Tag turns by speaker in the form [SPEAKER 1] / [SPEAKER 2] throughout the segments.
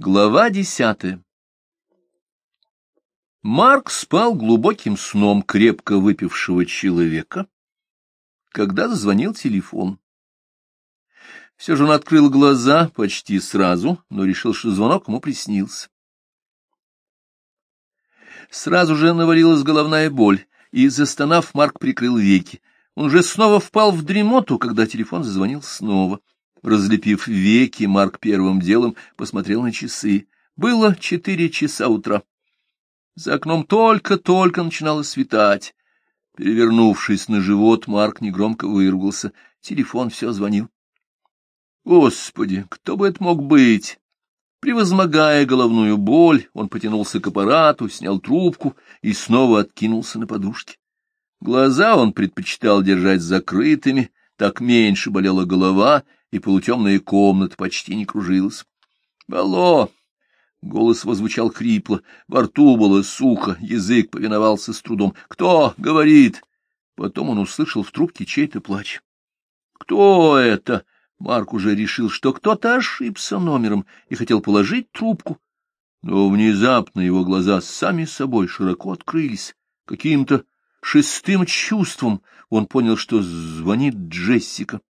[SPEAKER 1] Глава десятая Марк спал глубоким сном крепко выпившего человека, когда зазвонил телефон. Все же он открыл глаза почти сразу, но решил, что звонок ему приснился. Сразу же навалилась головная боль, и, застонав, Марк прикрыл веки. Он уже снова впал в дремоту, когда телефон зазвонил снова. Разлепив веки, Марк первым делом посмотрел на часы. Было четыре часа утра. За окном только-только начинало светать. Перевернувшись на живот, Марк негромко выругался. Телефон все звонил. Господи, кто бы это мог быть? Превозмогая головную боль, он потянулся к аппарату, снял трубку и снова откинулся на подушке. Глаза он предпочитал держать закрытыми, так меньше болела голова, и полутемная комната почти не кружилась. «Алло!» — голос возвучал хрипло, во рту было сухо, язык повиновался с трудом. «Кто говорит?» Потом он услышал в трубке чей-то плач. «Кто это?» Марк уже решил, что кто-то ошибся номером и хотел положить трубку. Но внезапно его глаза сами собой широко открылись. Каким-то шестым чувством он понял, что звонит Джессика. —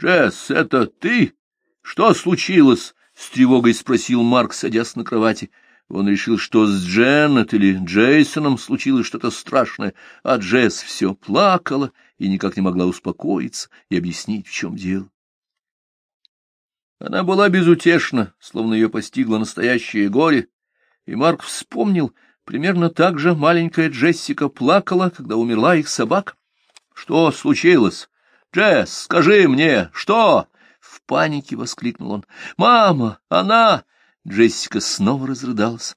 [SPEAKER 1] Джесс, это ты? Что случилось? — с тревогой спросил Марк, садясь на кровати. Он решил, что с Дженнет или Джейсоном случилось что-то страшное, а Джесс все плакала и никак не могла успокоиться и объяснить, в чем дело. Она была безутешна, словно ее постигло настоящее горе, и Марк вспомнил, примерно так же маленькая Джессика плакала, когда умерла их собака. — Что случилось? Джесс, скажи мне, что? В панике воскликнул он. Мама, она... Джессика снова разрыдалась.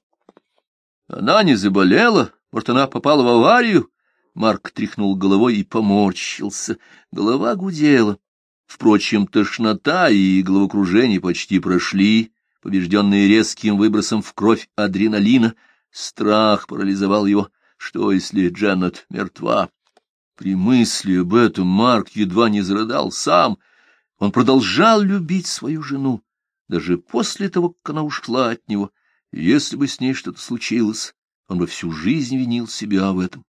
[SPEAKER 1] Она не заболела? Может, она попала в аварию? Марк тряхнул головой и поморщился. Голова гудела. Впрочем, тошнота и головокружение почти прошли, побежденные резким выбросом в кровь адреналина. Страх парализовал его. Что, если Дженнет мертва? При мысли об этом Марк едва не зарыдал сам. Он продолжал любить свою жену, даже после того, как она ушла от него. если бы с ней что-то случилось, он бы всю жизнь винил себя в этом.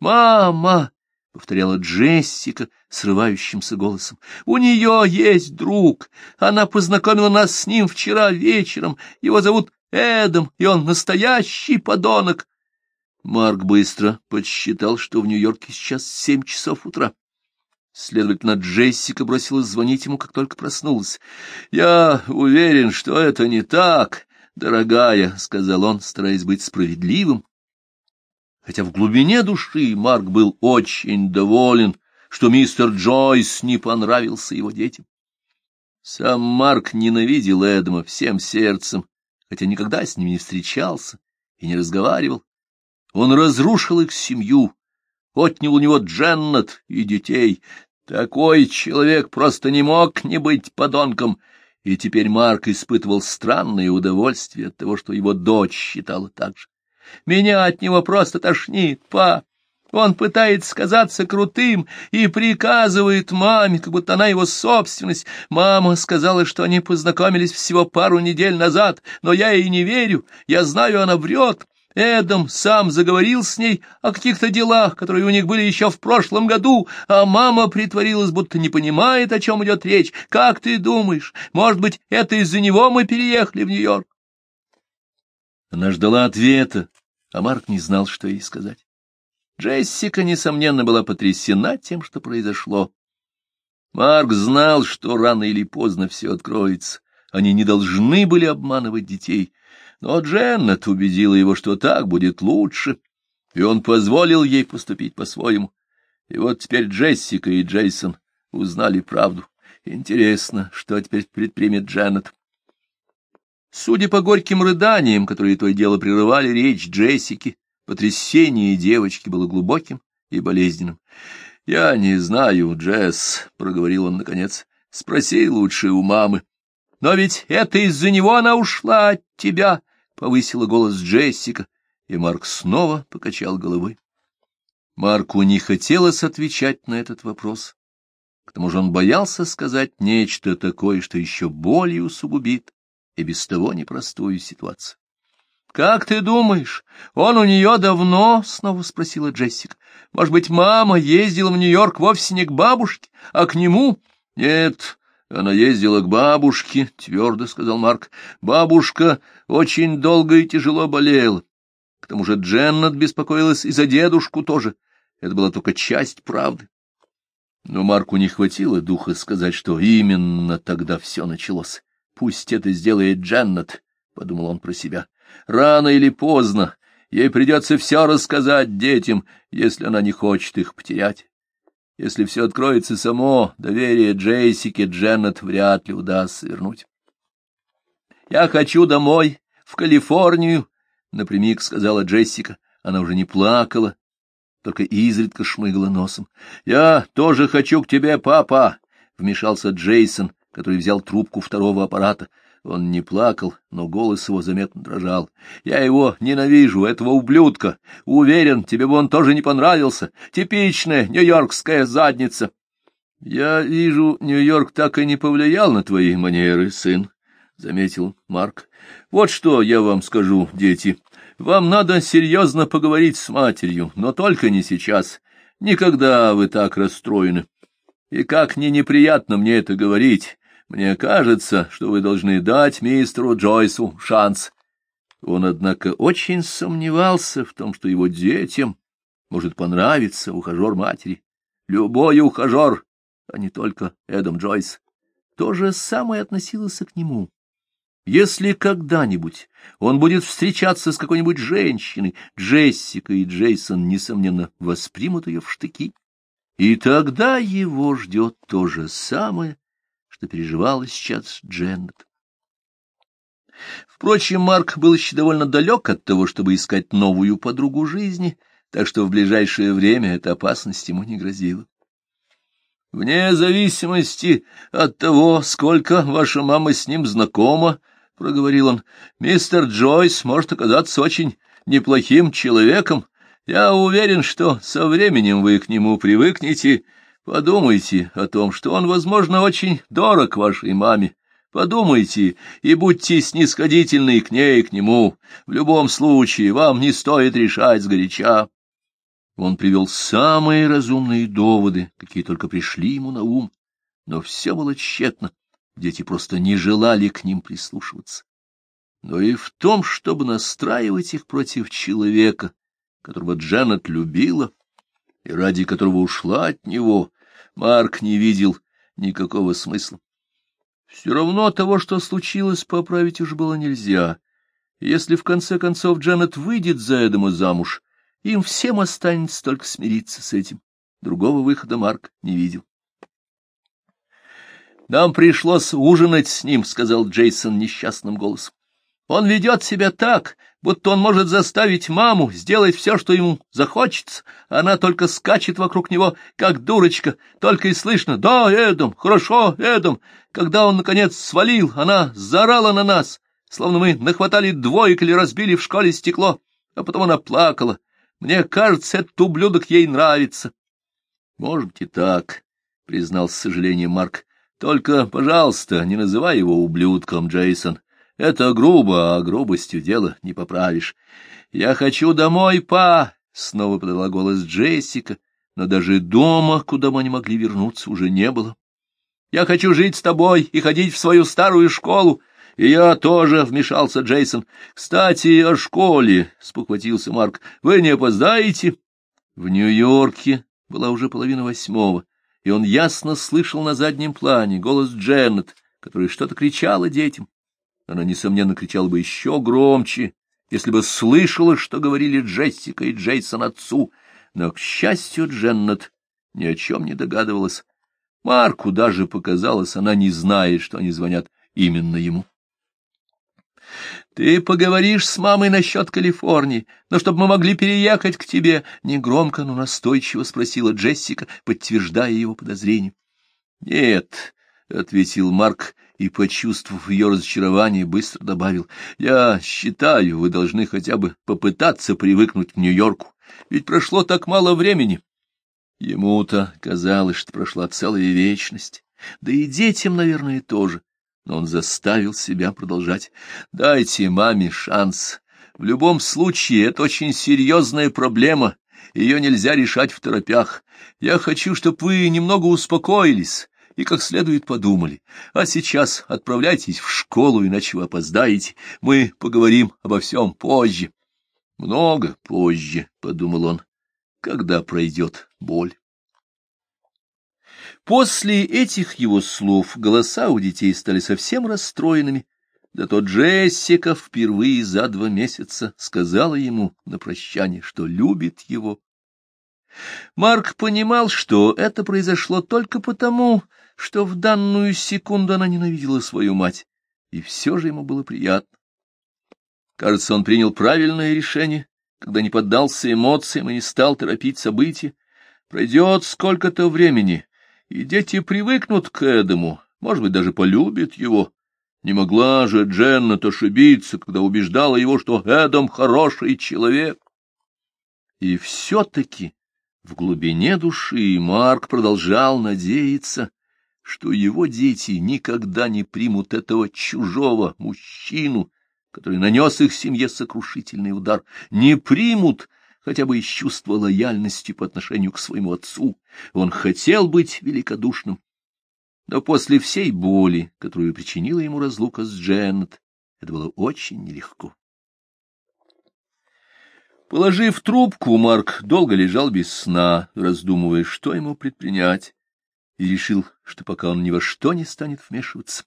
[SPEAKER 1] «Мама!» — повторяла Джессика срывающимся голосом. — У нее есть друг. Она познакомила нас с ним вчера вечером. Его зовут Эдом, и он настоящий подонок. Марк быстро подсчитал, что в Нью-Йорке сейчас семь часов утра. Следовательно, Джессика бросилась звонить ему, как только проснулась. — Я уверен, что это не так, дорогая, — сказал он, стараясь быть справедливым. Хотя в глубине души Марк был очень доволен, что мистер Джойс не понравился его детям. Сам Марк ненавидел Эдама всем сердцем, хотя никогда с ним не встречался и не разговаривал. Он разрушил их семью, отнял у него Дженнет и детей. Такой человек просто не мог не быть подонком, и теперь Марк испытывал странное удовольствие от того, что его дочь считала так же. «Меня от него просто тошнит, па!» Он пытается казаться крутым и приказывает маме, как будто она его собственность. Мама сказала, что они познакомились всего пару недель назад, но я ей не верю. Я знаю, она врет. Эдам сам заговорил с ней о каких-то делах, которые у них были еще в прошлом году, а мама притворилась, будто не понимает, о чем идет речь. Как ты думаешь, может быть, это из-за него мы переехали в Нью-Йорк? Она ждала ответа, а Марк не знал, что ей сказать. Джессика, несомненно, была потрясена тем, что произошло. Марк знал, что рано или поздно все откроется. Они не должны были обманывать детей. Но Дженнет убедила его, что так будет лучше, и он позволил ей поступить по-своему. И вот теперь Джессика и Джейсон узнали правду. Интересно, что теперь предпримет Дженнет. Судя по горьким рыданиям, которые то и дело прерывали речь Джессики, потрясение девочки было глубоким и болезненным. — Я не знаю, Джесс, — проговорил он наконец, — спроси лучше у мамы. — Но ведь это из-за него она ушла от тебя, повысила голос Джессика, и Марк снова покачал головой. Марку не хотелось отвечать на этот вопрос. К тому же он боялся сказать нечто такое, что еще более усугубит и без того непростую ситуацию. — Как ты думаешь, он у нее давно? — снова спросила Джессика. — Может быть, мама ездила в Нью-Йорк вовсе не к бабушке, а к нему? — Нет, она ездила к бабушке, — твердо сказал Марк. — Бабушка очень долго и тяжело болела. К тому же Дженнет беспокоилась и за дедушку тоже. Это была только часть правды. Но Марку не хватило духа сказать, что именно тогда все началось. Пусть это сделает Дженнет, — подумал он про себя. Рано или поздно ей придется все рассказать детям, если она не хочет их потерять. Если все откроется само, доверие Джессике Дженнет вряд ли удастся вернуть. — Я хочу домой, в Калифорнию, — напрямик сказала Джессика. Она уже не плакала, только изредка шмыгала носом. — Я тоже хочу к тебе, папа! — вмешался Джейсон, который взял трубку второго аппарата. Он не плакал, но голос его заметно дрожал. — Я его ненавижу, этого ублюдка. Уверен, тебе бы он тоже не понравился. Типичная нью-йоркская задница. — Я вижу, Нью-Йорк так и не повлиял на твои манеры, сын, — заметил Марк. — Вот что я вам скажу, дети. Вам надо серьезно поговорить с матерью, но только не сейчас. Никогда вы так расстроены. И как не неприятно мне это говорить, мне кажется, что вы должны дать мистеру Джойсу шанс. Он, однако, очень сомневался в том, что его детям может понравиться ухажер матери. Любой ухажер, а не только Эдам Джойс. То же самое относилось к нему. Если когда-нибудь он будет встречаться с какой-нибудь женщиной, Джессика и Джейсон, несомненно, воспримут ее в штыки. И тогда его ждет то же самое, что переживала сейчас Дженнет. Впрочем, Марк был еще довольно далек от того, чтобы искать новую подругу жизни, так что в ближайшее время эта опасность ему не грозила. Вне зависимости от того, сколько ваша мама с ним знакома, проговорил он, — мистер Джойс может оказаться очень неплохим человеком. Я уверен, что со временем вы к нему привыкнете. Подумайте о том, что он, возможно, очень дорог вашей маме. Подумайте и будьте снисходительны к ней и к нему. В любом случае, вам не стоит решать сгоряча. Он привел самые разумные доводы, какие только пришли ему на ум, но все было тщетно. Дети просто не желали к ним прислушиваться. Но и в том, чтобы настраивать их против человека, которого Джанет любила и ради которого ушла от него, Марк не видел никакого смысла. Все равно того, что случилось, поправить уже было нельзя. Если в конце концов Джанет выйдет за Эдама замуж, им всем останется только смириться с этим. Другого выхода Марк не видел. Нам пришлось ужинать с ним, — сказал Джейсон несчастным голосом. Он ведет себя так, будто он может заставить маму сделать все, что ему захочется. Она только скачет вокруг него, как дурочка, только и слышно «Да, Эдом, хорошо, Эдом». Когда он, наконец, свалил, она заорала на нас, словно мы нахватали двоек или разбили в школе стекло, а потом она плакала. Мне кажется, этот ублюдок ей нравится. — Может и так, — признал с сожалением Марк. Только, пожалуйста, не называй его ублюдком, Джейсон. Это грубо, а грубостью дело не поправишь. Я хочу домой, па! Снова подала голос Джессика, но даже дома, куда мы не могли вернуться, уже не было. Я хочу жить с тобой и ходить в свою старую школу. И я тоже, — вмешался Джейсон. Кстати, о школе, — спохватился Марк. Вы не опоздаете? В Нью-Йорке была уже половина восьмого и он ясно слышал на заднем плане голос Дженнет, которая что-то кричала детям. Она, несомненно, кричала бы еще громче, если бы слышала, что говорили Джессика и Джейсон отцу, но, к счастью, Дженнет ни о чем не догадывалась. Марку даже показалось, она не знает, что они звонят именно ему. — Ты поговоришь с мамой насчет Калифорнии, но чтобы мы могли переехать к тебе, — негромко, но настойчиво спросила Джессика, подтверждая его подозрение. — Нет, — ответил Марк и, почувствовав ее разочарование, быстро добавил, — я считаю, вы должны хотя бы попытаться привыкнуть к Нью-Йорку, ведь прошло так мало времени. Ему-то казалось, что прошла целая вечность, да и детям, наверное, тоже. но он заставил себя продолжать. «Дайте маме шанс. В любом случае, это очень серьезная проблема, ее нельзя решать в торопях. Я хочу, чтобы вы немного успокоились и как следует подумали. А сейчас отправляйтесь в школу, иначе вы опоздаете. Мы поговорим обо всем позже». «Много позже», — подумал он, — «когда пройдет боль». После этих его слов голоса у детей стали совсем расстроенными, да тот Джессика впервые за два месяца сказала ему на прощание, что любит его. Марк понимал, что это произошло только потому, что в данную секунду она ненавидела свою мать, и все же ему было приятно. Кажется, он принял правильное решение, когда не поддался эмоциям и не стал торопить события. Пройдет сколько-то времени, и дети привыкнут к Эдому, может быть, даже полюбят его. Не могла же Дженнет ошибиться, когда убеждала его, что Эдом хороший человек. И все-таки в глубине души Марк продолжал надеяться, что его дети никогда не примут этого чужого мужчину, который нанес их семье сокрушительный удар, не примут, хотя бы из чувства лояльности по отношению к своему отцу. Он хотел быть великодушным. Но после всей боли, которую причинила ему разлука с Дженнет, это было очень нелегко. Положив трубку, Марк долго лежал без сна, раздумывая, что ему предпринять, и решил, что пока он ни во что не станет вмешиваться,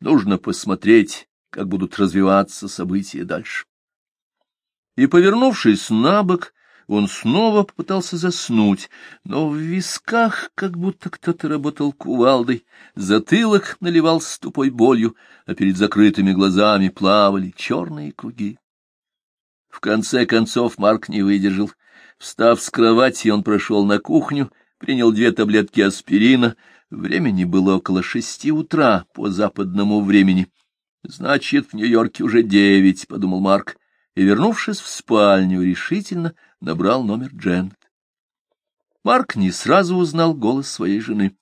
[SPEAKER 1] нужно посмотреть, как будут развиваться события дальше и, повернувшись на бок, он снова попытался заснуть, но в висках как будто кто-то работал кувалдой, затылок наливался тупой болью, а перед закрытыми глазами плавали черные круги. В конце концов Марк не выдержал. Встав с кровати, он прошел на кухню, принял две таблетки аспирина. Времени было около шести утра по западному времени. «Значит, в Нью-Йорке уже девять», — подумал Марк и, вернувшись в спальню, решительно набрал номер Дженнет. Марк не сразу узнал голос своей жены.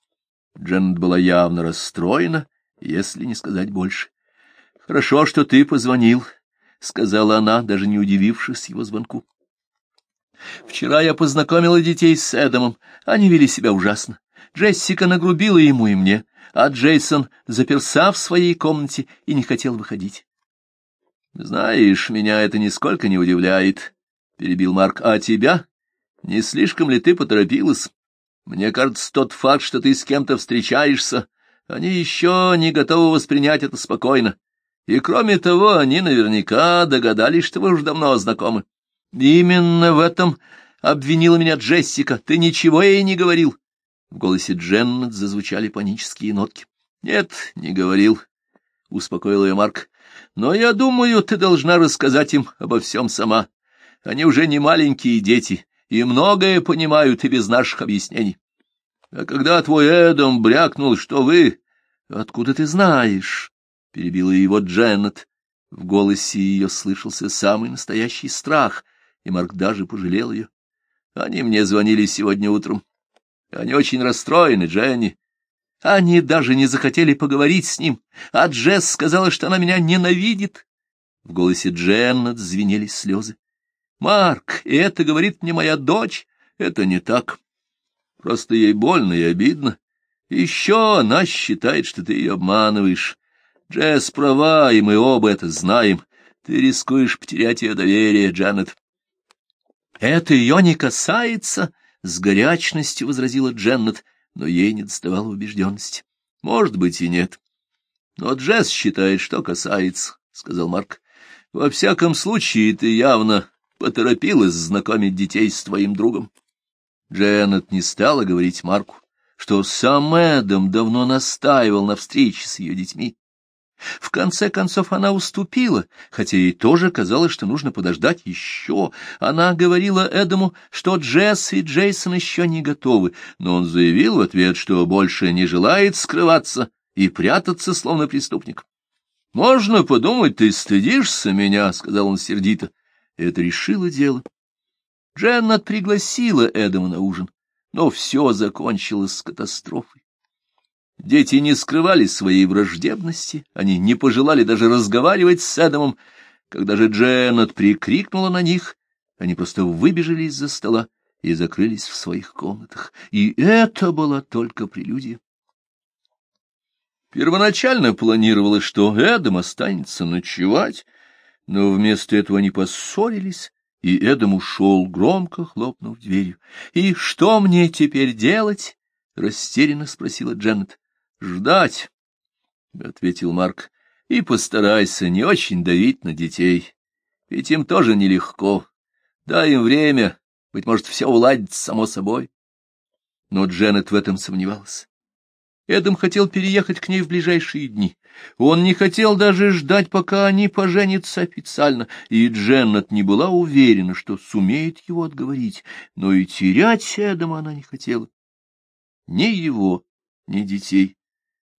[SPEAKER 1] Дженнет была явно расстроена, если не сказать больше. — Хорошо, что ты позвонил, — сказала она, даже не удивившись его звонку. — Вчера я познакомила детей с Эдамом. Они вели себя ужасно. Джессика нагрубила ему и мне, а Джейсон заперся в своей комнате и не хотел выходить. — Знаешь, меня это нисколько не удивляет, — перебил Марк. — А тебя? Не слишком ли ты поторопилась? Мне кажется, тот факт, что ты с кем-то встречаешься, они еще не готовы воспринять это спокойно. И кроме того, они наверняка догадались, что вы уже давно знакомы. Именно в этом обвинила меня Джессика. Ты ничего ей не говорил. В голосе Дженнет зазвучали панические нотки. — Нет, не говорил, — успокоил ее Марк. Но я думаю, ты должна рассказать им обо всем сама. Они уже не маленькие дети и многое понимают и без наших объяснений. А когда твой Эдом брякнул, что вы... Откуда ты знаешь? — перебила его Дженнет. В голосе ее слышался самый настоящий страх, и Марк даже пожалел ее. Они мне звонили сегодня утром. Они очень расстроены, Дженни. Они даже не захотели поговорить с ним, а Джесс сказала, что она меня ненавидит. В голосе Дженнет звенели слезы. «Марк, это говорит мне моя дочь. Это не так. Просто ей больно и обидно. Еще она считает, что ты ее обманываешь. Джесс права, и мы оба это знаем. Ты рискуешь потерять ее доверие, Джанет». «Это ее не касается», — с горячностью возразила Дженнет но ей не доставало убежденности. — Может быть и нет. — Но Джесс считает, что касается, — сказал Марк. — Во всяком случае, ты явно поторопилась знакомить детей с твоим другом. Дженнет не стала говорить Марку, что сам Эдом давно настаивал на встрече с ее детьми. В конце концов она уступила, хотя ей тоже казалось, что нужно подождать еще. Она говорила Эдаму, что Джесс и Джейсон еще не готовы, но он заявил в ответ, что больше не желает скрываться и прятаться, словно преступник. — Можно подумать, ты стыдишься меня, — сказал он сердито. Это решило дело. Дженнет пригласила Эдама на ужин, но все закончилось катастрофой. Дети не скрывали своей враждебности, они не пожелали даже разговаривать с Эдамом. Когда же Дженнет прикрикнула на них, они просто выбежали из-за стола и закрылись в своих комнатах. И это была только прелюдия. Первоначально планировалось, что Эдам останется ночевать, но вместо этого они поссорились, и Эдам ушел, громко хлопнув дверью. — И что мне теперь делать? — растерянно спросила Дженнет. — Ждать, — ответил Марк, — и постарайся не очень давить на детей, ведь им тоже нелегко. Дай им время, быть может, все уладится само собой. Но Дженнет в этом сомневалась. Эдам хотел переехать к ней в ближайшие дни. Он не хотел даже ждать, пока они поженятся официально, и Дженнет не была уверена, что сумеет его отговорить, но и терять Эдама она не хотела. Ни его, ни детей.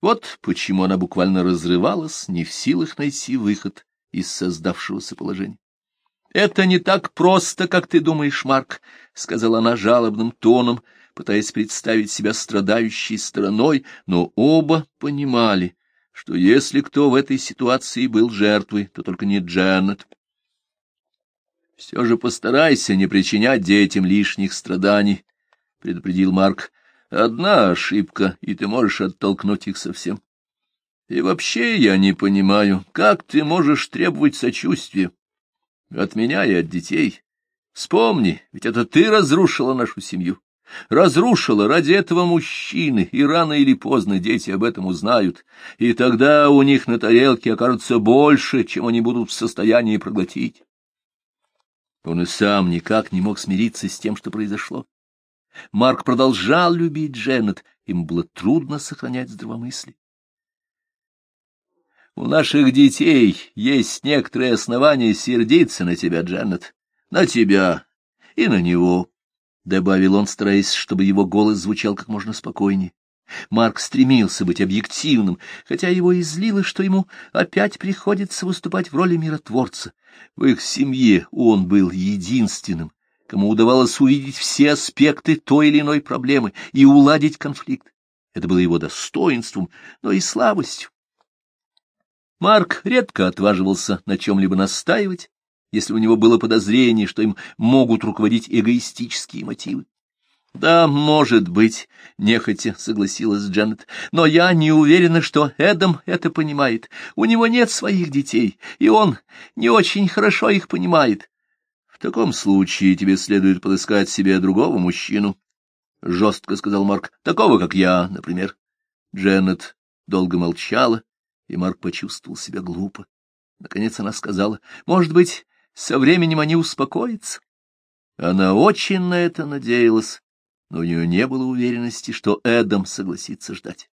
[SPEAKER 1] Вот почему она буквально разрывалась, не в силах найти выход из создавшегося положения. — Это не так просто, как ты думаешь, Марк, — сказала она жалобным тоном, пытаясь представить себя страдающей стороной, но оба понимали, что если кто в этой ситуации был жертвой, то только не Дженнет. — Все же постарайся не причинять детям лишних страданий, — предупредил Марк. — Одна ошибка, и ты можешь оттолкнуть их совсем. И вообще я не понимаю, как ты можешь требовать сочувствия от меня и от детей. Вспомни, ведь это ты разрушила нашу семью разрушила ради этого мужчины, и рано или поздно дети об этом узнают, и тогда у них на тарелке окажется больше, чем они будут в состоянии проглотить. Он и сам никак не мог смириться с тем, что произошло. Марк продолжал любить Дженнет, им было трудно сохранять здравомыслие. У наших детей есть некоторые основания сердиться на тебя, Дженнет, на тебя и на него. — добавил он, стараясь, чтобы его голос звучал как можно спокойнее. Марк стремился быть объективным, хотя его излило, что ему опять приходится выступать в роли миротворца. В их семье он был единственным, кому удавалось увидеть все аспекты той или иной проблемы и уладить конфликт. Это было его достоинством, но и слабостью. Марк редко отваживался на чем-либо настаивать, если у него было подозрение, что им могут руководить эгоистические мотивы. — Да, может быть, — нехотя согласилась Джанет, — но я не уверена, что Эдам это понимает. У него нет своих детей, и он не очень хорошо их понимает. — таком случае тебе следует подыскать себе другого мужчину, — жестко сказал Марк, — такого, как я, например. Дженнет долго молчала, и Марк почувствовал себя глупо. Наконец она сказала, — Может быть, со временем они успокоятся. Она очень на это надеялась, но у нее не было уверенности, что Эдам согласится ждать.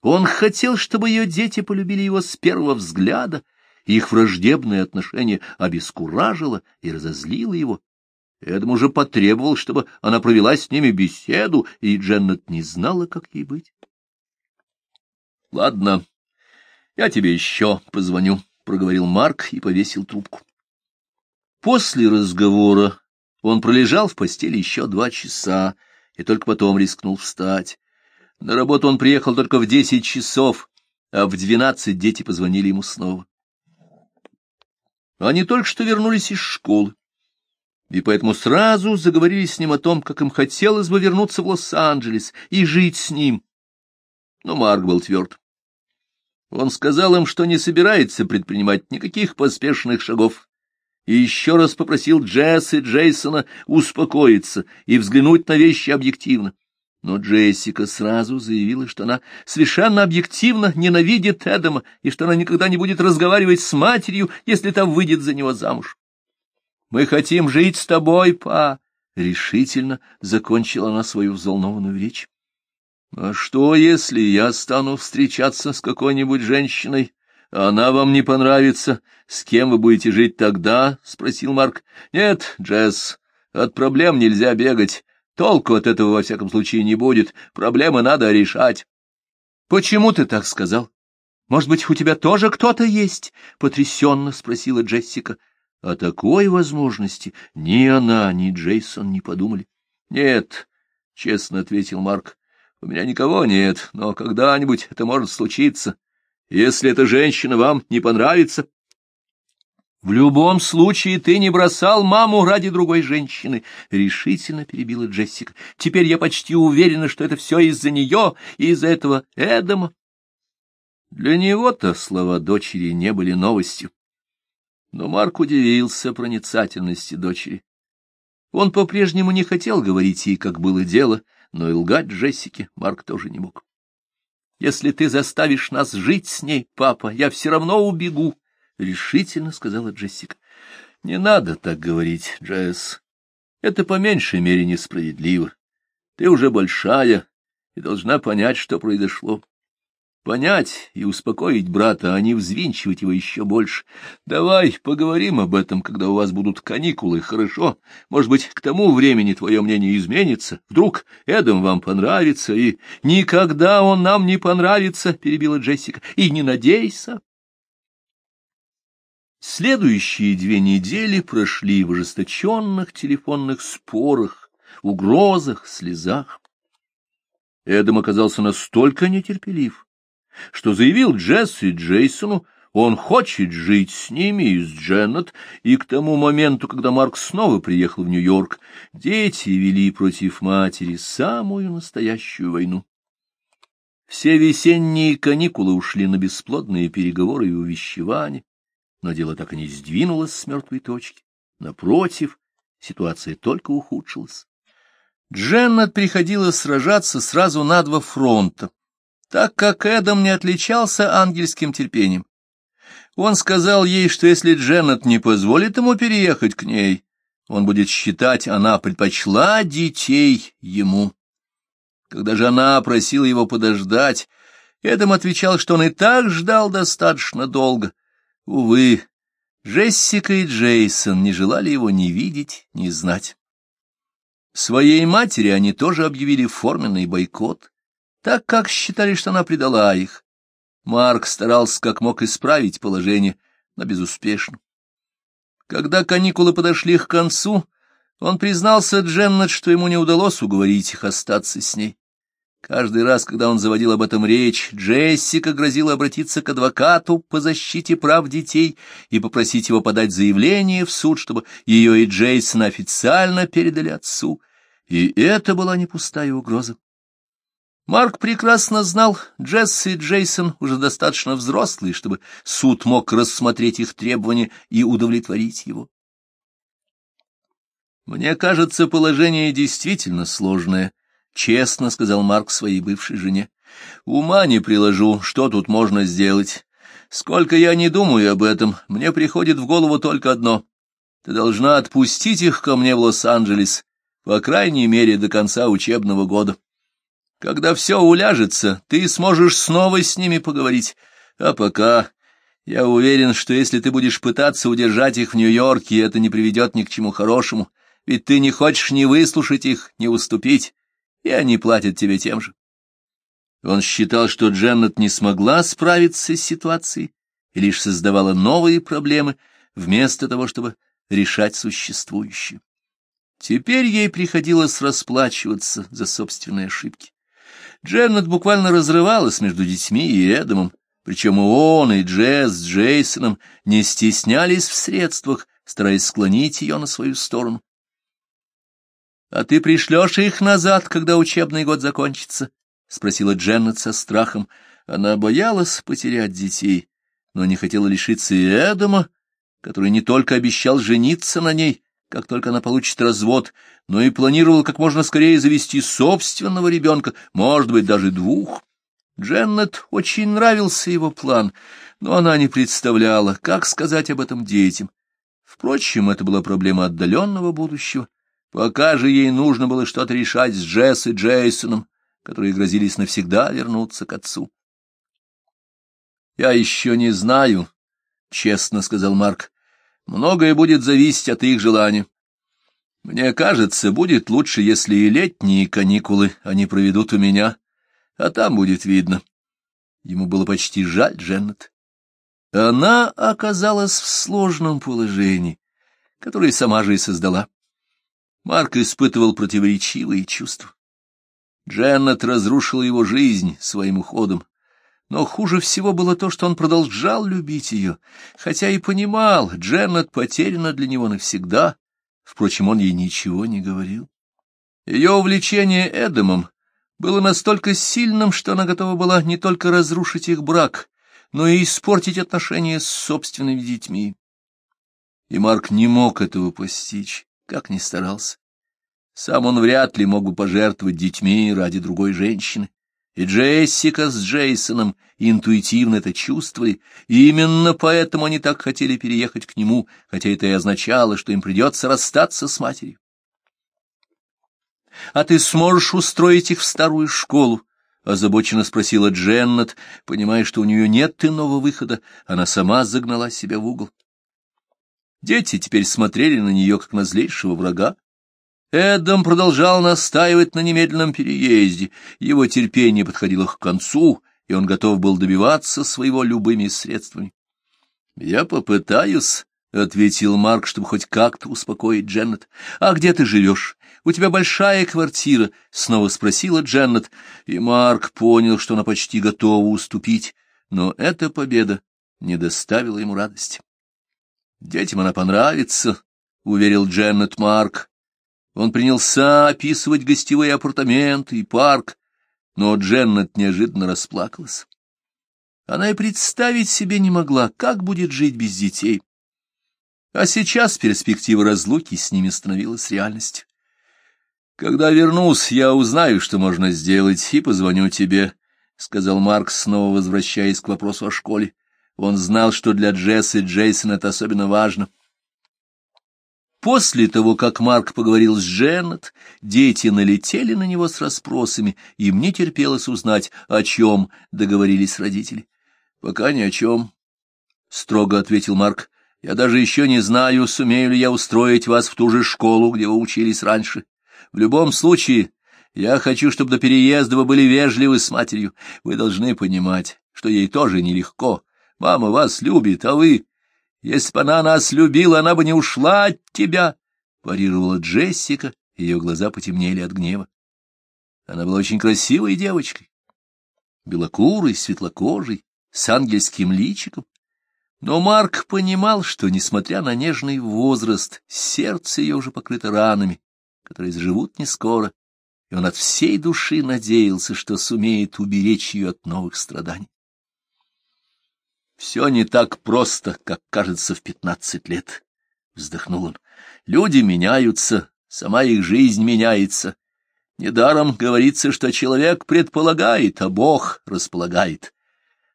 [SPEAKER 1] Он хотел, чтобы ее дети полюбили его с первого взгляда, их враждебное отношение обескуражило и разозлило его. Эдам уже потребовал, чтобы она провела с ними беседу, и Дженнет не знала, как ей быть. — Ладно, я тебе еще позвоню, — проговорил Марк и повесил трубку. После разговора он пролежал в постели еще два часа и только потом рискнул встать. На работу он приехал только в десять часов, а в двенадцать дети позвонили ему снова. Они только что вернулись из школы, и поэтому сразу заговорили с ним о том, как им хотелось бы вернуться в Лос-Анджелес и жить с ним. Но Марк был тверд. Он сказал им, что не собирается предпринимать никаких поспешных шагов, и еще раз попросил Джесс и Джейсона успокоиться и взглянуть на вещи объективно. Но Джессика сразу заявила, что она совершенно объективно ненавидит Эдама и что она никогда не будет разговаривать с матерью, если та выйдет за него замуж. «Мы хотим жить с тобой, па!» — решительно закончила она свою взволнованную речь. «А что, если я стану встречаться с какой-нибудь женщиной, она вам не понравится. С кем вы будете жить тогда? — спросил Марк. — Нет, Джесс, от проблем нельзя бегать. Толку от этого, во всяком случае, не будет. Проблемы надо решать. — Почему ты так сказал? Может быть, у тебя тоже кто-то есть? — потрясенно спросила Джессика. О такой возможности ни она, ни Джейсон не подумали. — Нет, — честно ответил Марк. — У меня никого нет, но когда-нибудь это может случиться. Если эта женщина вам не понравится... — В любом случае ты не бросал маму ради другой женщины, — решительно перебила Джессика. — Теперь я почти уверена, что это все из-за нее и из-за этого Эдама. Для него-то слова дочери не были новостью. Но Марк удивился проницательности дочери. Он по-прежнему не хотел говорить ей, как было дело, но и лгать Джессике Марк тоже не мог. «Если ты заставишь нас жить с ней, папа, я все равно убегу», — решительно сказала Джессика. «Не надо так говорить, Джесс. Это по меньшей мере несправедливо. Ты уже большая и должна понять, что произошло понять и успокоить брата, а не взвинчивать его еще больше. Давай поговорим об этом, когда у вас будут каникулы, хорошо? Может быть, к тому времени твое мнение изменится? Вдруг Эдам вам понравится, и... — Никогда он нам не понравится, — перебила Джессика, — и не надейся. Следующие две недели прошли в ожесточенных телефонных спорах, угрозах, слезах. Эдам оказался настолько нетерпелив, что заявил Джесси Джейсону, он хочет жить с ними и с Дженнет, и к тому моменту, когда Марк снова приехал в Нью-Йорк, дети вели против матери самую настоящую войну. Все весенние каникулы ушли на бесплодные переговоры и увещевания, но дело так и не сдвинулось с мертвой точки. Напротив, ситуация только ухудшилась. Дженнет приходилось сражаться сразу на два фронта так как Эдам не отличался ангельским терпением. Он сказал ей, что если Дженнет не позволит ему переехать к ней, он будет считать, она предпочла детей ему. Когда же она просила его подождать, Эдам отвечал, что он и так ждал достаточно долго. Увы, Джессика и Джейсон не желали его ни видеть, ни знать. Своей матери они тоже объявили форменный бойкот так как считали, что она предала их. Марк старался как мог исправить положение, но безуспешно. Когда каникулы подошли к концу, он признался Дженнет, что ему не удалось уговорить их остаться с ней. Каждый раз, когда он заводил об этом речь, Джессика грозила обратиться к адвокату по защите прав детей и попросить его подать заявление в суд, чтобы ее и Джейсона официально передали отцу. И это была не пустая угроза. Марк прекрасно знал, Джесс и Джейсон уже достаточно взрослые, чтобы суд мог рассмотреть их требования и удовлетворить его. «Мне кажется, положение действительно сложное», — честно сказал Марк своей бывшей жене. «Ума не приложу, что тут можно сделать. Сколько я не думаю об этом, мне приходит в голову только одно. Ты должна отпустить их ко мне в Лос-Анджелес, по крайней мере, до конца учебного года». Когда все уляжется, ты сможешь снова с ними поговорить. А пока я уверен, что если ты будешь пытаться удержать их в Нью-Йорке, это не приведет ни к чему хорошему, ведь ты не хочешь ни выслушать их, ни уступить, и они платят тебе тем же. Он считал, что Дженнет не смогла справиться с ситуацией и лишь создавала новые проблемы, вместо того, чтобы решать существующие. Теперь ей приходилось расплачиваться за собственные ошибки. Дженнет буквально разрывалась между детьми и Эдамом, причем и он, и Джесс с Джейсоном не стеснялись в средствах, стараясь склонить ее на свою сторону. — А ты пришлешь их назад, когда учебный год закончится? — спросила Дженнет со страхом. Она боялась потерять детей, но не хотела лишиться и Эдама, который не только обещал жениться на ней, как только она получит развод, но и планировал как можно скорее завести собственного ребенка, может быть, даже двух. Дженнет очень нравился его план, но она не представляла, как сказать об этом детям. Впрочем, это была проблема отдаленного будущего. Пока же ей нужно было что-то решать с Джесс и Джейсоном, которые грозились навсегда вернуться к отцу. — Я еще не знаю, — честно сказал Марк. Многое будет зависеть от их желания. Мне кажется, будет лучше, если и летние каникулы они проведут у меня, а там будет видно. Ему было почти жаль Дженнет. Она оказалась в сложном положении, которое сама же и создала. Марк испытывал противоречивые чувства. Дженнет разрушила его жизнь своим уходом. Но хуже всего было то, что он продолжал любить ее, хотя и понимал, Дженнет потеряна для него навсегда. Впрочем, он ей ничего не говорил. Ее увлечение Эдемом было настолько сильным, что она готова была не только разрушить их брак, но и испортить отношения с собственными детьми. И Марк не мог этого постичь, как ни старался. Сам он вряд ли мог бы пожертвовать детьми ради другой женщины. И Джессика с Джейсоном интуитивно это чувствовали, и именно поэтому они так хотели переехать к нему, хотя это и означало, что им придется расстаться с матерью. — А ты сможешь устроить их в старую школу? — озабоченно спросила Дженнет, понимая, что у нее нет иного выхода, она сама загнала себя в угол. Дети теперь смотрели на нее, как на злейшего врага. Эдом продолжал настаивать на немедленном переезде, его терпение подходило к концу, и он готов был добиваться своего любыми средствами. — Я попытаюсь, — ответил Марк, чтобы хоть как-то успокоить Дженнет. — А где ты живешь? У тебя большая квартира? — снова спросила Дженнет, и Марк понял, что она почти готова уступить, но эта победа не доставила ему радости. — Детям она понравится, — уверил Дженнет Марк. Он принялся описывать гостевые апартаменты и парк, но Дженнет неожиданно расплакалась. Она и представить себе не могла, как будет жить без детей. А сейчас перспектива разлуки с ними становилась реальностью. «Когда вернусь, я узнаю, что можно сделать, и позвоню тебе», — сказал Марк, снова возвращаясь к вопросу о школе. Он знал, что для Джесс и Джейсона это особенно важно. После того, как Марк поговорил с Дженнет, дети налетели на него с расспросами, им не терпелось узнать, о чем договорились родители. — Пока ни о чем, — строго ответил Марк. Я даже еще не знаю, сумею ли я устроить вас в ту же школу, где вы учились раньше. В любом случае, я хочу, чтобы до переезда вы были вежливы с матерью. Вы должны понимать, что ей тоже нелегко. Мама вас любит, а вы... Если бы она нас любила, она бы не ушла от тебя, — парировала Джессика, ее глаза потемнели от гнева. Она была очень красивой девочкой, белокурой, светлокожей, с ангельским личиком. Но Марк понимал, что, несмотря на нежный возраст, сердце ее уже покрыто ранами, которые заживут не скоро, и он от всей души надеялся, что сумеет уберечь ее от новых страданий. «Все не так просто, как кажется в пятнадцать лет», — вздохнул он. «Люди меняются, сама их жизнь меняется. Недаром говорится, что человек предполагает, а Бог располагает.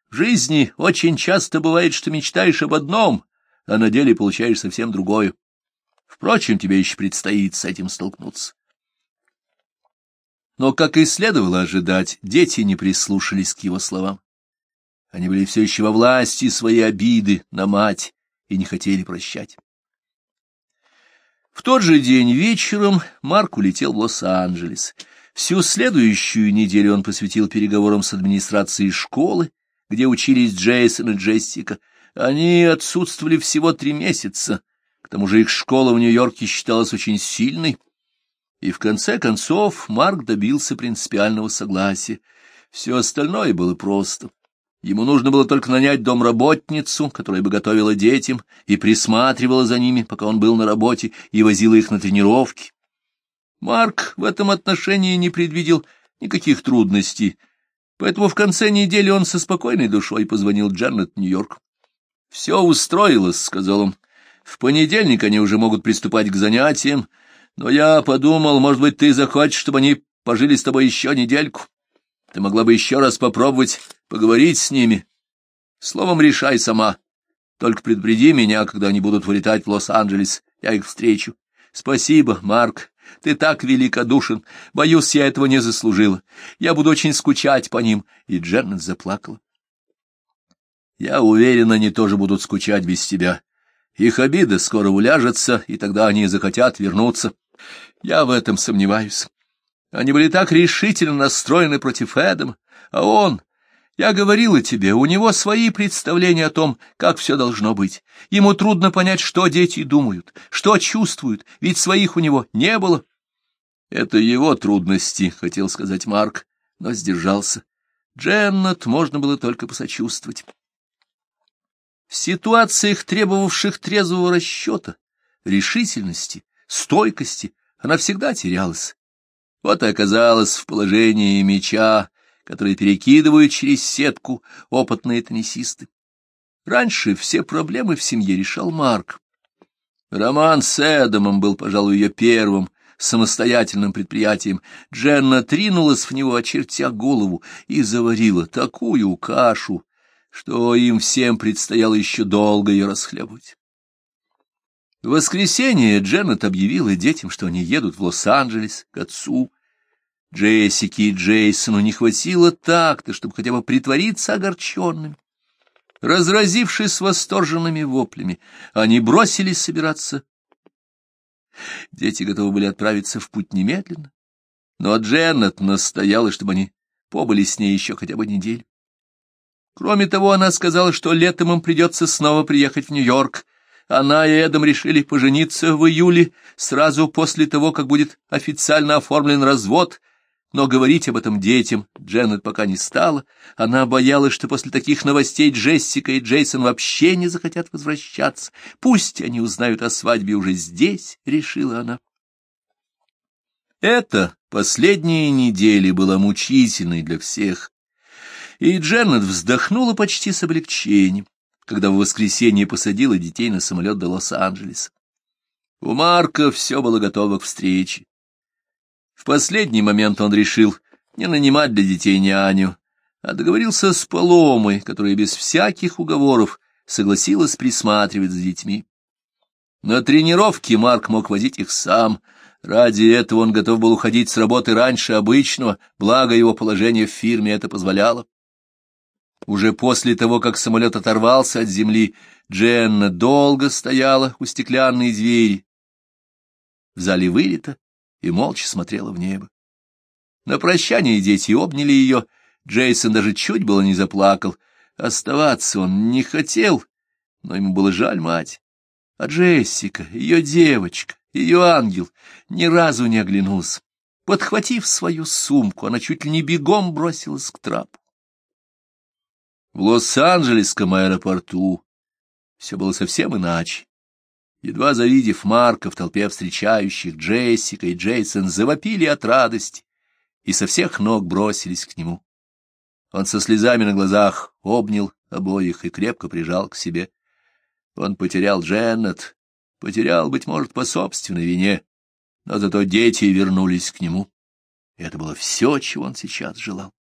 [SPEAKER 1] В жизни очень часто бывает, что мечтаешь об одном, а на деле получаешь совсем другое. Впрочем, тебе еще предстоит с этим столкнуться. Но, как и следовало ожидать, дети не прислушались к его словам. Они были все еще во власти своей обиды на мать и не хотели прощать. В тот же день вечером Марк улетел в Лос-Анджелес. Всю следующую неделю он посвятил переговорам с администрацией школы, где учились Джейсон и Джессика. Они отсутствовали всего три месяца, к тому же их школа в Нью-Йорке считалась очень сильной, и в конце концов Марк добился принципиального согласия. Все остальное было просто. Ему нужно было только нанять домработницу, которая бы готовила детям и присматривала за ними, пока он был на работе, и возила их на тренировки. Марк в этом отношении не предвидел никаких трудностей, Поэтому в конце недели он со спокойной душой позвонил Джанет в Нью-Йорк. — Все устроилось, — сказал он. — В понедельник они уже могут приступать к занятиям, но я подумал, может быть, ты захочешь, чтобы они пожили с тобой еще недельку. Ты могла бы еще раз попробовать поговорить с ними. Словом, решай сама. Только предупреди меня, когда они будут вылетать в Лос-Анджелес. Я их встречу. Спасибо, Марк. Ты так великодушен. Боюсь, я этого не заслужила. Я буду очень скучать по ним. И Дженнет заплакала. Я уверен, они тоже будут скучать без тебя. Их обида скоро уляжется, и тогда они захотят вернуться. Я в этом сомневаюсь. Они были так решительно настроены против Эдама, а он... Я говорила тебе, у него свои представления о том, как все должно быть. Ему трудно понять, что дети думают, что чувствуют, ведь своих у него не было. Это его трудности, — хотел сказать Марк, но сдержался. Дженнет можно было только посочувствовать. В ситуациях, требовавших трезвого расчета, решительности, стойкости, она всегда терялась. Вот и оказалась в положении меча, который перекидывают через сетку опытные теннисисты. Раньше все проблемы в семье решал Марк. Роман с Эдамом был, пожалуй, ее первым самостоятельным предприятием. Дженна тринулась в него, очертя голову, и заварила такую кашу, что им всем предстояло еще долго ее расхлебывать. В воскресенье Дженнет объявила детям, что они едут в Лос-Анджелес к отцу. Джессике и Джейсону не хватило так-то, чтобы хотя бы притвориться огорченными. Разразившись восторженными воплями, они бросились собираться. Дети готовы были отправиться в путь немедленно, но Дженнет настояла, чтобы они побыли с ней еще хотя бы неделю. Кроме того, она сказала, что летом им придется снова приехать в Нью-Йорк. Она и Эдом решили пожениться в июле, сразу после того, как будет официально оформлен развод, но говорить об этом детям Дженнет пока не стала. Она боялась, что после таких новостей Джессика и Джейсон вообще не захотят возвращаться. Пусть они узнают о свадьбе уже здесь, — решила она. Это последние недели была мучительной для всех, и Дженнет вздохнула почти с облегчением, когда в воскресенье посадила детей на самолет до Лос-Анджелеса. У Марка все было готово к встрече. В последний момент он решил не нанимать для детей няню, а договорился с Поломой, которая без всяких уговоров согласилась присматривать за детьми. На тренировке Марк мог возить их сам. Ради этого он готов был уходить с работы раньше обычного, благо его положение в фирме это позволяло. Уже после того, как самолет оторвался от земли, Дженна долго стояла у стеклянной двери. В зале вылета и молча смотрела в небо. На прощание дети обняли ее, Джейсон даже чуть было не заплакал. Оставаться он не хотел, но ему было жаль мать. А Джессика, ее девочка, ее ангел, ни разу не оглянулся. Подхватив свою сумку, она чуть ли не бегом бросилась к трапу. В Лос-Анджелесском аэропорту все было совсем иначе. Едва завидев Марка в толпе встречающих, Джессика и Джейсон завопили от радости и со всех ног бросились к нему. Он со слезами на глазах обнял обоих и крепко прижал к себе. Он потерял Дженнет, потерял, быть может, по собственной вине, но зато дети вернулись к нему. И это было все, чего он сейчас желал.